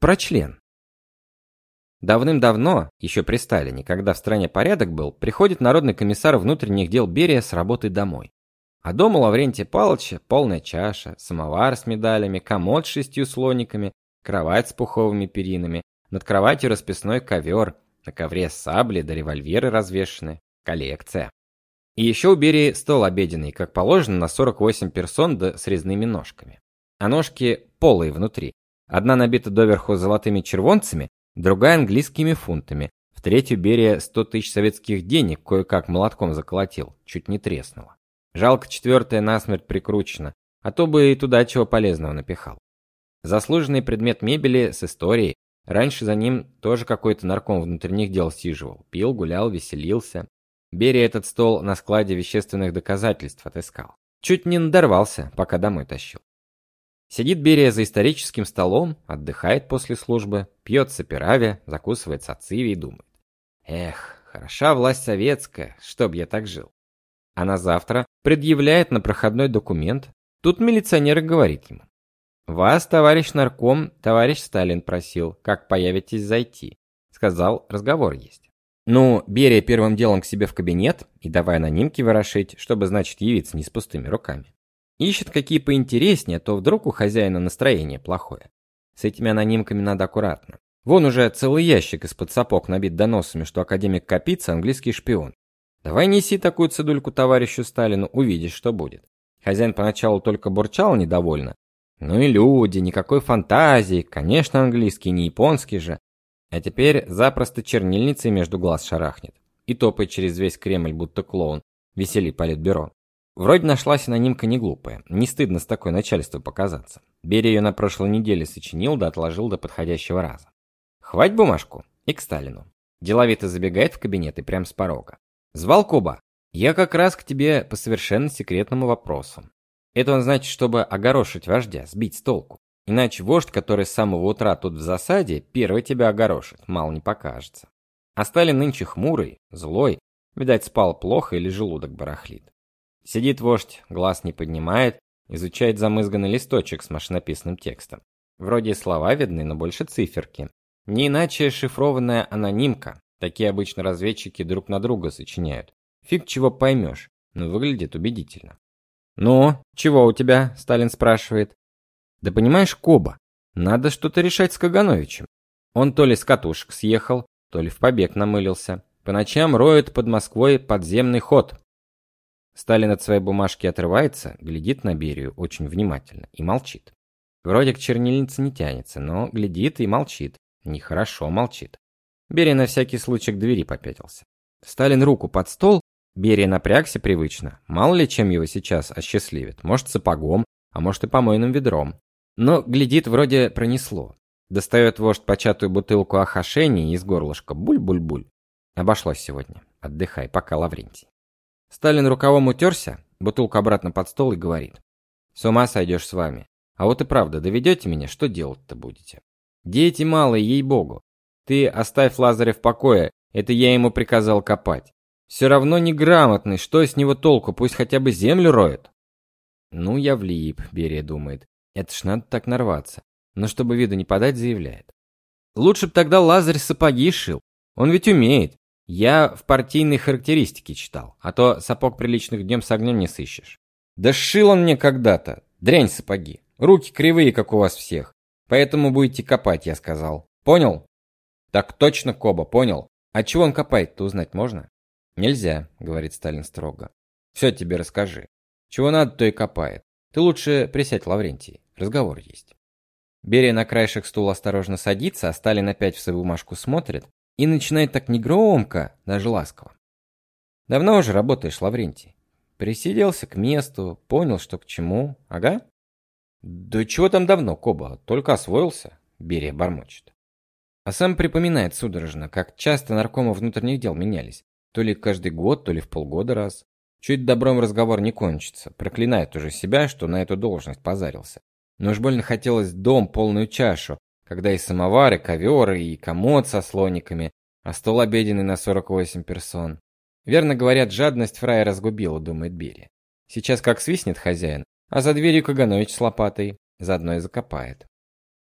Про член. Давным-давно, еще при Сталине, когда в стране порядок был, приходит народный комиссар внутренних дел Берия с работы домой. А дома Лаврентия Павловича полная чаша, самовар с медалями, комод с шестью слониками, кровать с пуховыми перинами, над кроватью расписной ковер, на ковре сабли да револьверы развешаны. Коллекция. И еще у Берии стол обеденный, как положено, на 48 персон да с резными ножками. А ножки полые внутри. Одна набита доверху золотыми червонцами, другая английскими фунтами. В третью Берия 100 тысяч советских денег кое-как молотком заколотил, чуть не треснуло. Жалко, четвертая насмерть прикручена, а то бы и туда чего полезного напихал. Заслуженный предмет мебели с историей. Раньше за ним тоже какой-то нарком внутренних дел сиживал. Пил, гулял, веселился. Берия этот стол на складе вещественных доказательств отыскал. Чуть не надорвался, пока домой тащил. Сидит Берия за историческим столом, отдыхает после службы, пьет саперави, закусывает сациви и думает. Эх, хороша власть советская, чтоб я так жил. А на завтра предъявляет на проходной документ. Тут милиционер говорит ему. «Вас, товарищ нарком, товарищ Сталин просил, как появитесь зайти». Сказал, разговор есть. Ну, Берия первым делом к себе в кабинет и давай анонимки ворошить, чтобы, значит, явиться не с пустыми руками. Ищет какие поинтереснее, то вдруг у хозяина настроение плохое. С этими анонимками надо аккуратно. Вон уже целый ящик из-под сапог набит доносами, что академик Капица английский шпион. Давай неси такую цедульку товарищу Сталину, увидишь, что будет. Хозяин поначалу только бурчал недовольно. Ну и люди, никакой фантазии, конечно, английский, не японский же. А теперь запросто чернильницей между глаз шарахнет. И топает через весь Кремль, будто клоун. Весели политбюро. Вроде нашлась анонимка не глупая. Не стыдно с такой начальству показаться. Берия ее на прошлой неделе сочинил да отложил до подходящего раза. Хвать бумажку и к Сталину. Деловито забегает в кабинет и прям с порога. Звал Коба. Я как раз к тебе по совершенно секретному вопросу. Это он значит, чтобы огорошить вождя, сбить с толку. Иначе вождь, который с самого утра тут в засаде, первый тебя огорошит, мало не покажется. А Сталин нынче хмурый, злой, видать, спал плохо или желудок барахлит. Сидит вождь, глаз не поднимает, изучает замызганный листочек с машинописным текстом. Вроде слова видны, но больше циферки. Не иначе шифрованная анонимка. Такие обычно разведчики друг на друга сочиняют. Фиг чего поймешь, но выглядит убедительно. «Ну, чего у тебя?» – Сталин спрашивает. «Да понимаешь, Коба, надо что-то решать с Кагановичем. Он то ли с катушек съехал, то ли в побег намылился. По ночам роет под Москвой подземный ход. Сталин от своей бумажки отрывается, глядит на Берию очень внимательно и молчит. Вроде к чернильнице не тянется, но глядит и молчит. Нехорошо молчит. Берия на всякий случай к двери попятился. Сталин руку под стол, Берия напрягся привычно. Мало ли чем его сейчас осчастливит. Может сапогом, а может и помойным ведром. Но глядит, вроде пронесло. Достает вождь початую бутылку ахашени из горлышка. Буль-буль-буль. Обошлось сегодня. Отдыхай, пока, Лаврентий. Сталин рукавом утерся, бутылку обратно под стол и говорит. С ума сойдешь с вами. А вот и правда, доведете меня, что делать-то будете? Дети малые, ей-богу. Ты оставь Лазаря в покое, это я ему приказал копать. Все равно неграмотный, что с него толку, пусть хотя бы землю роет. Ну, я влип, Берия думает. Это ж надо так нарваться. Но чтобы виду не подать, заявляет. Лучше б тогда Лазарь сапоги шил. Он ведь умеет. Я в партийные характеристики читал, а то сапог приличных днем с огнем не сыщешь. Да шил он мне когда-то. Дрянь сапоги. Руки кривые, как у вас всех. Поэтому будете копать, я сказал. Понял? Так точно, Коба, понял. А чего он копает-то узнать можно? Нельзя, говорит Сталин строго. Все тебе расскажи. Чего надо, то и копает. Ты лучше присядь, Лаврентий. Разговор есть. Берия на краешек стула осторожно садится, а Сталин опять в свою бумажку смотрит, и начинает так негромко, даже ласково. Давно уже работаешь, Лаврентий. Присиделся к месту, понял, что к чему. Ага. Да чего там давно, Коба, только освоился, Берия бормочет. А сам припоминает судорожно, как часто наркомы внутренних дел менялись. То ли каждый год, то ли в полгода раз. Чуть добром разговор не кончится. Проклинает уже себя, что на эту должность позарился. Но уж больно хотелось дом полную чашу, когда и самовары, коверы, и комод со слониками, а стол обеденный на 48 персон. Верно говорят, жадность фрая разгубила, думает Берия. Сейчас как свистнет хозяин, а за дверью Каганович с лопатой, заодно и закопает.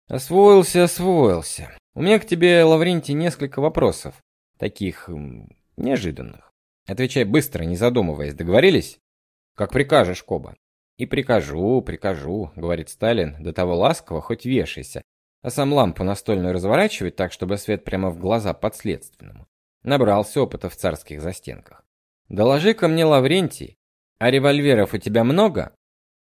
Освоился, освоился. У меня к тебе, Лаврентий, несколько вопросов. Таких неожиданных. Отвечай быстро, не задумываясь. Договорились? Как прикажешь, Коба. И прикажу, прикажу, говорит Сталин, до того ласково, хоть вешайся. А сам лампу настольную разворачивает так, чтобы свет прямо в глаза подследственному. Набрался опыта в царских застенках. доложи ко мне, Лаврентий, а револьверов у тебя много?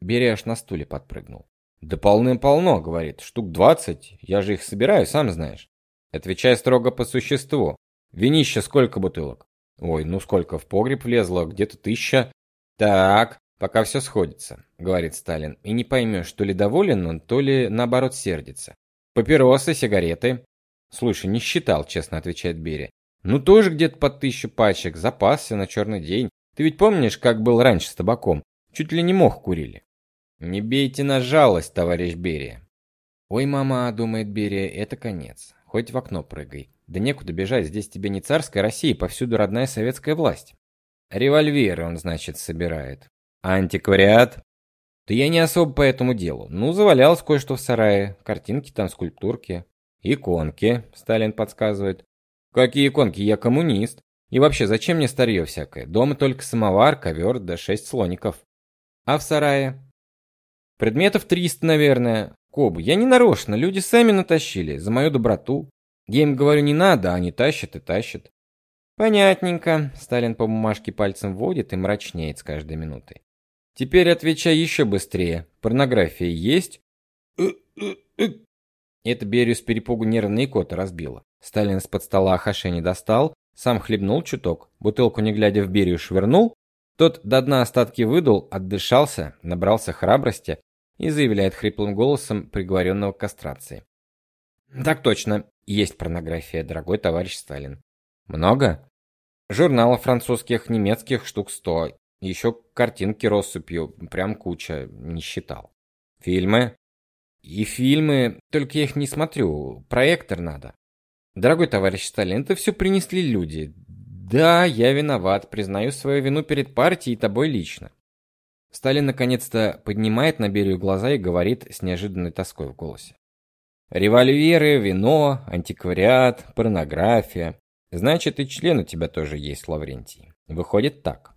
Береш на стуле подпрыгнул. Да полным-полно, говорит, штук двадцать, я же их собираю, сам знаешь. Отвечай строго по существу. Винища сколько бутылок? Ой, ну сколько в погреб влезло, где-то тысяча. Так, пока все сходится, говорит Сталин. И не поймешь, то ли доволен он, то ли наоборот сердится. Папиросы, сигареты. Слушай, не считал, честно отвечает Берия. Ну тоже где-то под тысячу пачек, запасся на черный день. Ты ведь помнишь, как был раньше с табаком? Чуть ли не мох курили. Не бейте на жалость, товарищ Берия. Ой, мама, думает Берия, это конец. Хоть в окно прыгай. Да некуда бежать, здесь тебе не царская Россия, повсюду родная советская власть. Револьверы он, значит, собирает. Антиквариат? Да я не особо по этому делу. Ну, завалялось кое-что в сарае. Картинки там, скульптурки. Иконки, Сталин подсказывает. Какие иконки? Я коммунист. И вообще, зачем мне старье всякое? Дома только самовар, ковер да шесть слоников. А в сарае? Предметов триста, наверное. Кобу, я не нарочно, люди сами натащили, за мою доброту. Я им говорю, не надо, а они тащат и тащат. Понятненько. Сталин по бумажке пальцем водит и мрачнеет с каждой минутой. Теперь отвечай еще быстрее. Порнография есть? Это Берию с перепугу нервные коты разбило. Сталин из-под стола Хашени достал, сам хлебнул чуток, бутылку не глядя в Берию швырнул, тот до дна остатки выдул, отдышался, набрался храбрости и заявляет хриплым голосом приговоренного к кастрации. Так точно, есть порнография, дорогой товарищ Сталин. Много? Журналов французских, немецких штук сто. Еще картинки россыпью, прям куча, не считал. Фильмы? И фильмы, только я их не смотрю, проектор надо. Дорогой товарищ Сталин, это все принесли люди. Да, я виноват, признаю свою вину перед партией и тобой лично. Сталин наконец-то поднимает на Берию глаза и говорит с неожиданной тоской в голосе. Револьверы, вино, антиквариат, порнография. Значит, и член у тебя тоже есть, Лаврентий. Выходит так.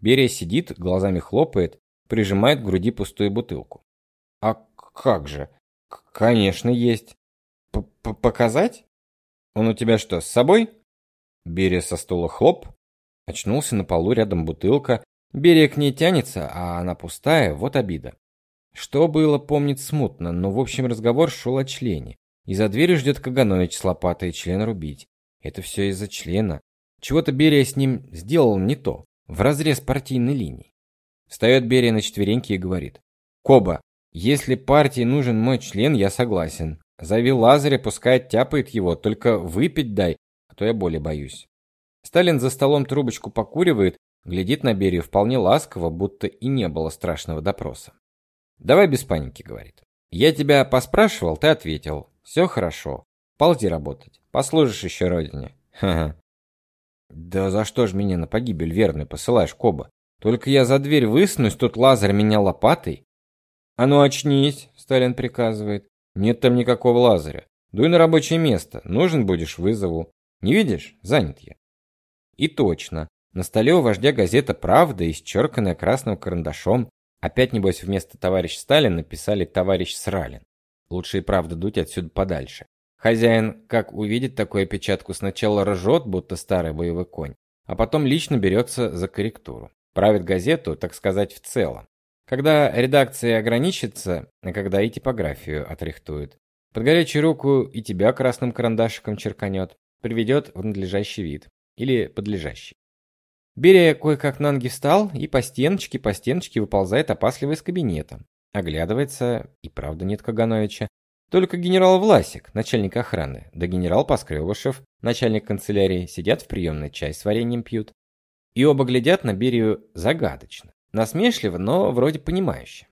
Берия сидит, глазами хлопает, прижимает к груди пустую бутылку. А как же? Конечно, есть. П -п Показать? Он у тебя что, с собой? Берия со стула хлоп, очнулся на полу рядом бутылка. Берия к ней тянется, а она пустая, вот обида. Что было, помнит смутно, но в общем разговор шел о члене. И за дверью ждет Каганович с лопатой член рубить. Это все из-за члена. Чего-то Берия с ним сделал не то, в разрез партийной линии. Встает Берия на четвереньки и говорит. «Коба, если партии нужен мой член, я согласен. Зови Лазаря, пускай тяпает его, только выпить дай, а то я боли боюсь». Сталин за столом трубочку покуривает, глядит на Берию вполне ласково, будто и не было страшного допроса. Давай без паники, говорит. Я тебя поспрашивал, ты ответил. Все хорошо. Ползи работать. Послужишь еще родине. Ха-ха. Да за что ж меня на погибель верный посылаешь, Коба? Только я за дверь высунусь, тут Лазарь меня лопатой. А ну очнись, Сталин приказывает. Нет там никакого Лазаря. Дуй на рабочее место. Нужен будешь, вызову. Не видишь? Занят я. И точно. На столе у вождя газета «Правда», исчерканная красным карандашом, Опять, небось, вместо товарищ Сталин написали товарищ Сралин. Лучше и правда дуть отсюда подальше. Хозяин, как увидит такую опечатку, сначала ржет, будто старый боевой конь, а потом лично берется за корректуру. Правит газету, так сказать, в целом. Когда редакция ограничится, а когда и типографию отрихтует. Под горячую руку и тебя красным карандашиком черканет, приведет в надлежащий вид. Или подлежащий. Берия кое-как на ноги встал и по стеночке, по стеночке выползает опасливо из кабинета. Оглядывается, и правда нет Кагановича. Только генерал Власик, начальник охраны, да генерал Поскребышев, начальник канцелярии, сидят в приемной, чай с вареньем пьют. И оба глядят на Берию загадочно. Насмешливо, но вроде понимающе.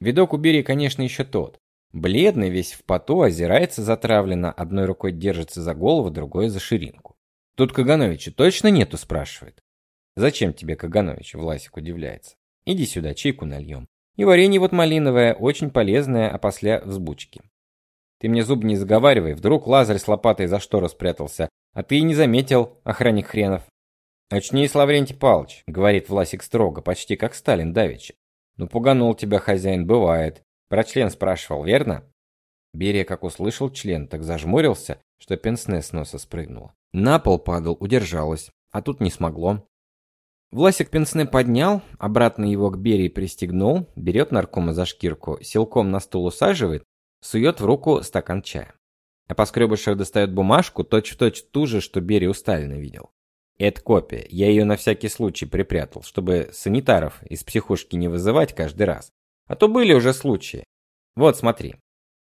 Видок у Берии, конечно, еще тот. Бледный, весь в поту, озирается затравленно, одной рукой держится за голову, другой за ширинку. Тут Кагановича точно нету, спрашивает. Зачем тебе Каганович? Власик удивляется. Иди сюда, чайку нальем. И варенье вот малиновое, очень полезное, а после взбучки. Ты мне зуб не заговаривай, вдруг Лазарь с лопатой за штору спрятался, а ты и не заметил, охранник хренов. Очнись, Лаврентий Павлович, говорит Власик строго, почти как Сталин давеча. Ну пуганул тебя хозяин, бывает. Про член спрашивал, верно? Берия, как услышал член, так зажмурился, что пенсне с носа спрыгнуло. На пол падал, удержалась, а тут не смогло. Власик пенсне поднял, обратно его к Берии пристегнул, берет наркома за шкирку, силком на стул усаживает, сует в руку стакан чая. А Поскребышев достает бумажку, точь-в-точь ту же, что Берия у Сталина видел. Это копия, я ее на всякий случай припрятал, чтобы санитаров из психушки не вызывать каждый раз. А то были уже случаи. Вот, смотри.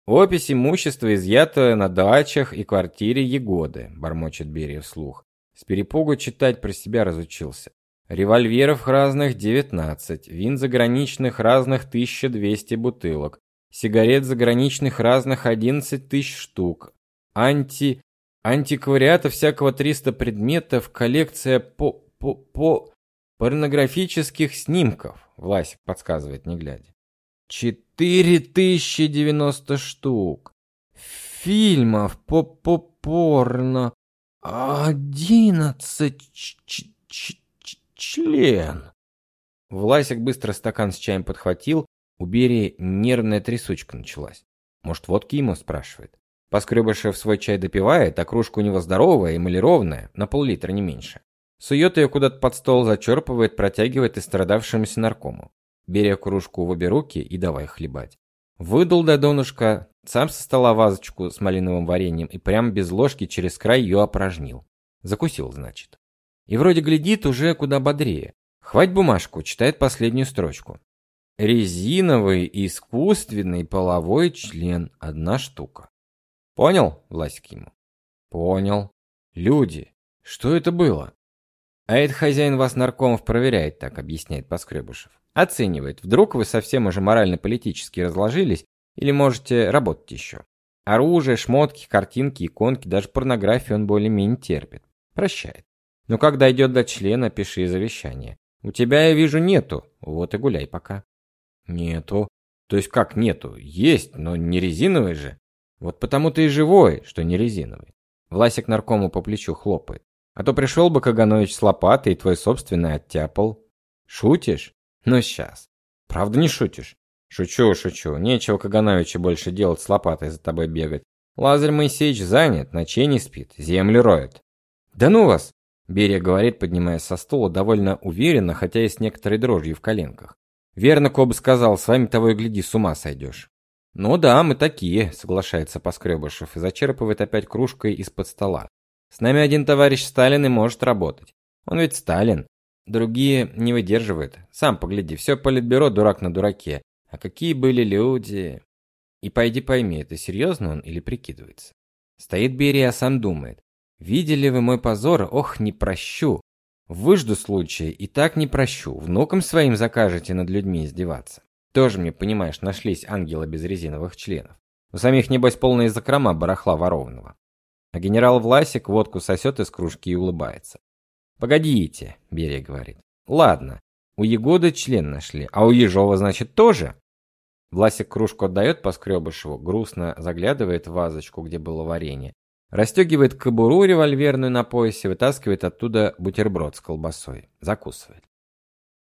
Опись имущества изъято на дачах и квартире Егоды, бормочет Берия вслух. С перепугу читать про себя разучился. Револьверов разных 19, вин заграничных разных 1200 бутылок, сигарет заграничных разных 11 тысяч штук, анти... антиквариата всякого 300 предметов, коллекция по... по... по... порнографических снимков, Власик подсказывает, не глядя. 4090 штук. Фильмов по... по... порно... Одиннадцать член. Власик быстро стакан с чаем подхватил, у Берии нервная трясучка началась. Может, водки ему спрашивает. Поскребышев свой чай допивает, а кружка у него здоровая, эмалированная, на пол-литра не меньше. Сует ее куда-то под стол, зачерпывает, протягивает и страдавшемуся наркому. Беря кружку в обе руки и давай хлебать. Выдал до донышка, сам со стола вазочку с малиновым вареньем и прямо без ложки через край ее опорожнил. Закусил, значит. И вроде глядит уже куда бодрее. Хвать бумажку, читает последнюю строчку. Резиновый искусственный половой член одна штука. Понял, Власик ему? Понял. Люди, что это было? А это хозяин вас наркомов проверяет, так объясняет Поскребышев. Оценивает, вдруг вы совсем уже морально-политически разложились или можете работать еще. Оружие, шмотки, картинки, иконки, даже порнографию он более-менее терпит. Прощает. Но когда идет до члена, пиши завещание. У тебя, я вижу, нету. Вот и гуляй пока. Нету. То есть как нету? Есть, но не резиновый же. Вот потому ты и живой, что не резиновый. Власик наркому по плечу хлопает. А то пришел бы Каганович с лопатой и твой собственный оттяпал. Шутишь? Ну сейчас. Правда не шутишь? Шучу, шучу. Нечего Кагановича больше делать с лопатой за тобой бегать. Лазарь Моисеевич занят, ночей не спит, землю роет. Да ну вас! Берия говорит, поднимаясь со стула, довольно уверенно, хотя и с некоторой дрожью в коленках. Верно Коб сказал, с вами того и гляди, с ума сойдешь. Ну да, мы такие, соглашается Поскребышев и зачерпывает опять кружкой из-под стола. С нами один товарищ Сталин и может работать. Он ведь Сталин. Другие не выдерживают. Сам погляди, все политбюро дурак на дураке. А какие были люди? И пойди пойми, это серьезно он или прикидывается? Стоит Берия, сам думает. Видели вы мой позор? Ох, не прощу. Выжду случая и так не прощу. Внукам своим закажете над людьми издеваться. Тоже мне, понимаешь, нашлись ангелы без резиновых членов. У самих, небось, полные закрома барахла ворованного. А генерал Власик водку сосет из кружки и улыбается. «Погодите», — Берия говорит. «Ладно, у Егоды член нашли, а у Ежова, значит, тоже?» Власик кружку отдает Поскребышеву, грустно заглядывает в вазочку, где было варенье, Расстегивает кобуру револьверную на поясе, вытаскивает оттуда бутерброд с колбасой. Закусывает.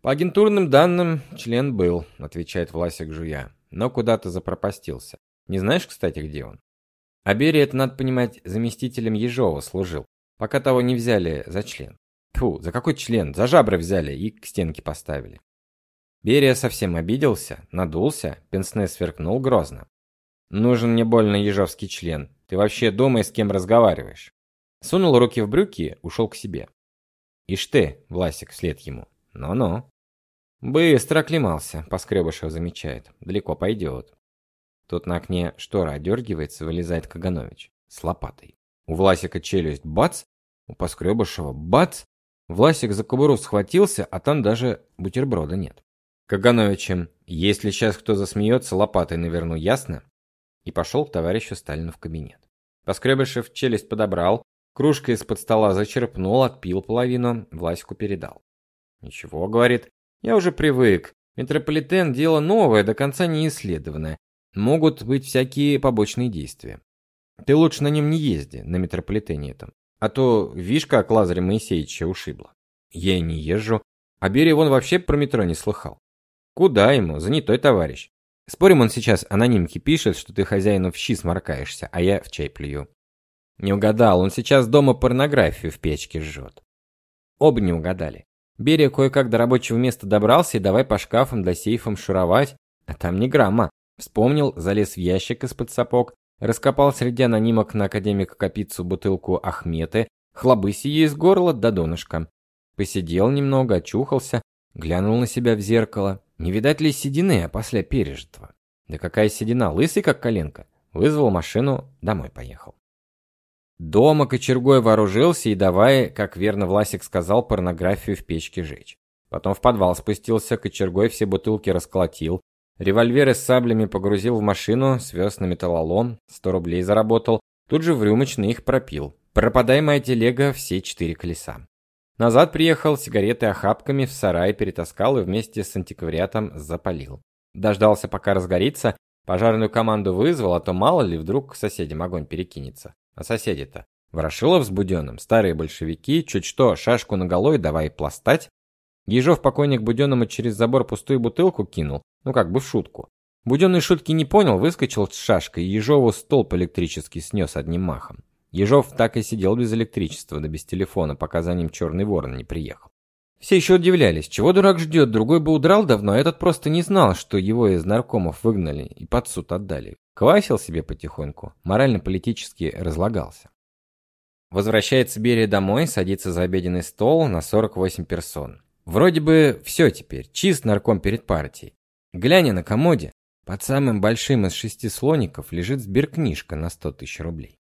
По агентурным данным, член был, отвечает Власик жуя, но куда-то запропастился. Не знаешь, кстати, где он? А Берия, это надо понимать, заместителем Ежова служил, пока того не взяли за член. Тьфу, за какой член? За жабры взяли и к стенке поставили. Берия совсем обиделся, надулся, пенсне сверкнул грозно. Нужен мне больно ежовский член. Ты вообще думай, с кем разговариваешь. Сунул руки в брюки, ушел к себе. Ишь ты, Власик вслед ему. Ну-ну. Быстро оклемался, Поскребышев замечает. Далеко пойдет. Тут на окне штора одергивается, вылезает Каганович. С лопатой. У Власика челюсть бац, у Поскребышева бац. Власик за кобуру схватился, а там даже бутерброда нет. Кагановичем, если сейчас кто засмеется, лопатой наверну, ясно? И пошел к товарищу Сталину в кабинет. Поскребышев челюсть подобрал, кружкой из-под стола зачерпнул, отпил половину, Власику передал. «Ничего», — говорит, — «я уже привык. Метрополитен — дело новое, до конца не исследованное. Могут быть всякие побочные действия. Ты лучше на нем не езди, на метрополитене этом. А то, видишь, как Лазаря Моисеевича ушибло. Я и не езжу. А Берия вон вообще про метро не слыхал. Куда ему, занятой товарищ. Спорим, он сейчас анонимки пишет, что ты хозяину в щи сморкаешься, а я в чай плюю. Не угадал, он сейчас дома порнографию в печке жжет. Оба не угадали. Берия кое-как до рабочего места добрался и давай по шкафам да сейфам шуровать, а там ни грамма. Вспомнил, залез в ящик из-под сапог, раскопал среди анонимок на академика Капицу бутылку Ахметы, хлобыси ей из горла до донышка. Посидел немного, очухался, глянул на себя в зеркало. Не видать ли седины, после пережитого? Да какая седина, лысый как коленка. Вызвал машину, домой поехал. Дома кочергой вооружился и давай, как верно Власик сказал, порнографию в печке жечь. Потом в подвал спустился, кочергой все бутылки расколотил, Револьверы с саблями погрузил в машину, свез на металлолом, 100 рублей заработал, тут же в рюмочный их пропил. Пропадай моя телега все четыре колеса. Назад приехал, сигареты охапками в сарай перетаскал и вместе с антиквариатом запалил. Дождался, пока разгорится, пожарную команду вызвал, а то мало ли вдруг к соседям огонь перекинется. А соседи-то Ворошилов с Буденным, старые большевики, чуть что, шашку наголо и давай пластать. Ежов покойник Буденному через забор пустую бутылку кинул, ну как бы в шутку. Буденный шутки не понял, выскочил с шашкой, и Ежову столб электрический снес одним махом. Ежов так и сидел без электричества да без телефона, пока за ним черный ворон не приехал. Все еще удивлялись, чего дурак ждет, другой бы удрал давно, а этот просто не знал, что его из наркомов выгнали и под суд отдали. Квасил себе потихоньку, морально-политически разлагался. Возвращается Берия домой, садится за обеденный стол на 48 персон. Вроде бы все теперь, чист нарком перед партией. Глянь на комоде, под самым большим из шести слоников лежит сберкнижка на сто тысяч рублей.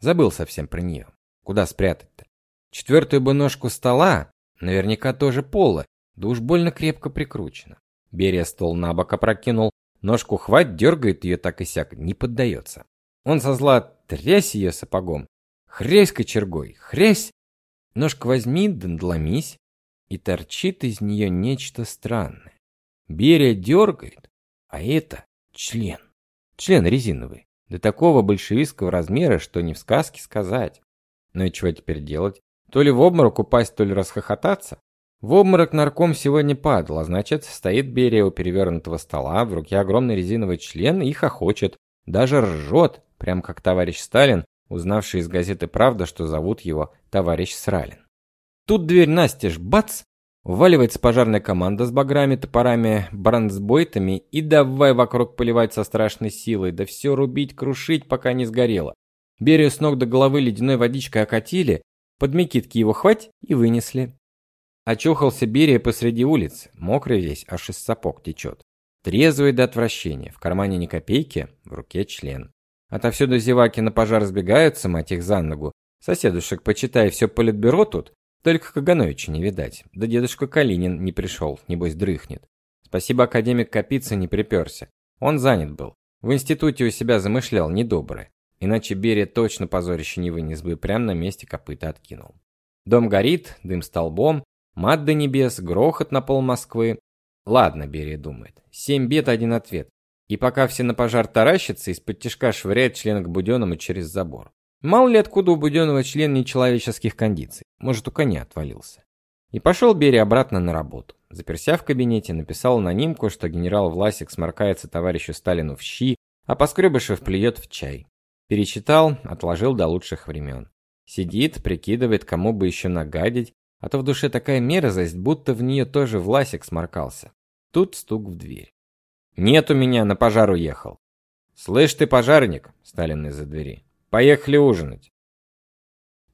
Забыл совсем про нее. Куда спрятать-то? Четвертую бы ножку стола, наверняка тоже пола, да уж больно крепко прикручена. Берия стол на бок опрокинул, ножку хвать, дергает ее так и сяк, не поддается. Он со зла трясь ее сапогом. Хрясь кочергой, хрясь! Ножка возьми, да и торчит из нее нечто странное. Берия дергает, а это член. Член резиновый. До такого большевистского размера, что не в сказке сказать. Ну и чего теперь делать? То ли в обморок упасть, то ли расхохотаться? В обморок нарком сегодня падал, а значит, стоит Берия у перевернутого стола, в руке огромный резиновый член и хохочет. Даже ржет, прям как товарищ Сталин, узнавший из газеты «Правда», что зовут его товарищ Сралин. Тут дверь настежь, бац, Вваливается пожарная команда с баграми, топорами, бронзбойтами и давай вокруг поливать со страшной силой, да все рубить, крушить, пока не сгорело. Берию с ног до головы ледяной водичкой окатили, под мекитки его хвать и вынесли. Очухался Берия посреди улицы, мокрый весь, аж из сапог течет. Трезвый до отвращения, в кармане ни копейки, в руке член. Отовсюду зеваки на пожар сбегаются, мать их за ногу. Соседушек, почитай, все политбюро тут. Только Кагановича не видать. Да дедушка Калинин не пришел, небось дрыхнет. Спасибо, академик Капица не приперся. Он занят был. В институте у себя замышлял недоброе. Иначе Берия точно позорище не вынес бы, прямо на месте копыта откинул. Дом горит, дым столбом, мат до небес, грохот на пол Москвы. Ладно, Берия думает. Семь бед, один ответ. И пока все на пожар таращатся, из-под тяжка швыряет член к Буденному через забор. Мало ли откуда у Буденного член нечеловеческих кондиций. Может, у коня отвалился. И пошел Берия обратно на работу. Заперся в кабинете, написал анонимку, что генерал Власик сморкается товарищу Сталину в щи, а Поскребышев плюет в чай. Перечитал, отложил до лучших времен. Сидит, прикидывает, кому бы еще нагадить, а то в душе такая мерзость, будто в нее тоже Власик сморкался. Тут стук в дверь. «Нет у меня, на пожар уехал». «Слышь ты, пожарник!» — Сталин из-за двери. Поехали ужинать.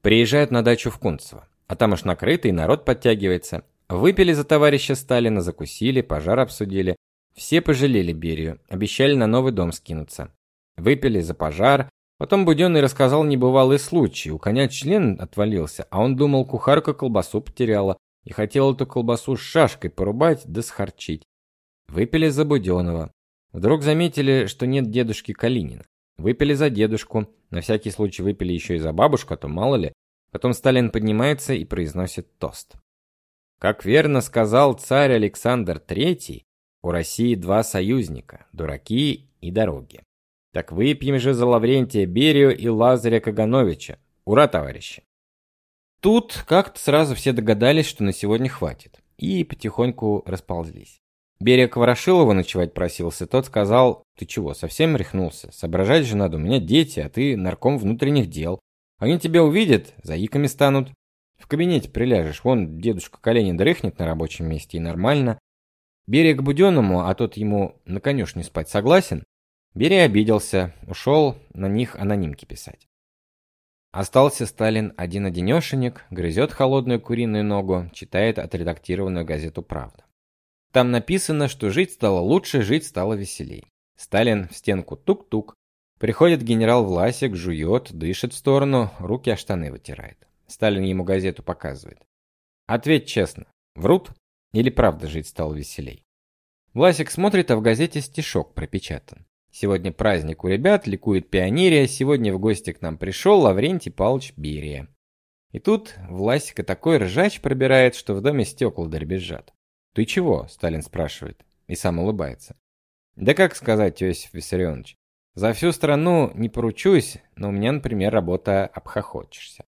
Приезжают на дачу в Кунцево. А там уж накрыто, и народ подтягивается. Выпили за товарища Сталина, закусили, пожар обсудили. Все пожалели Берию, обещали на новый дом скинуться. Выпили за пожар. Потом Буденный рассказал небывалый случай. У коня член отвалился, а он думал, кухарка колбасу потеряла и хотел эту колбасу с шашкой порубать да схарчить. Выпили за Буденного. Вдруг заметили, что нет дедушки Калинина. Выпили за дедушку, на всякий случай выпили еще и за бабушку, а то мало ли. Потом Сталин поднимается и произносит тост. Как верно сказал царь Александр III, У России два союзника – дураки и дороги. Так выпьем же за Лаврентия Берию и Лазаря Кагановича. Ура, товарищи! Тут как-то сразу все догадались, что на сегодня хватит, и потихоньку расползлись. Берия к Ворошилову ночевать просился, тот сказал, ты чего, совсем рехнулся? Соображать же надо, у меня дети, а ты нарком внутренних дел. Они тебя увидят, заиками станут. В кабинете приляжешь, вон дедушка Калинин дрыхнет на рабочем месте и нормально. Берия к а тот ему на конюшне спать согласен. Берия обиделся, ушел на них анонимки писать. Остался Сталин один-одинешенек, грызет холодную куриную ногу, читает отредактированную газету «Правда». Там написано, что жить стало лучше, жить стало веселей. Сталин в стенку тук-тук. Приходит генерал Власик, жует, дышит в сторону, руки о штаны вытирает. Сталин ему газету показывает. Ответь честно, врут или правда жить стало веселей? Власик смотрит, а в газете стишок пропечатан. Сегодня праздник у ребят, ликует пионерия, сегодня в гости к нам пришел Лаврентий Павлович Берия. И тут Власика такой ржач пробирает, что в доме стекла дребезжат. «Ты чего?» – Сталин спрашивает. И сам улыбается. «Да как сказать, Иосиф Виссарионович? За всю страну не поручусь, но у меня, например, работа обхохочешься.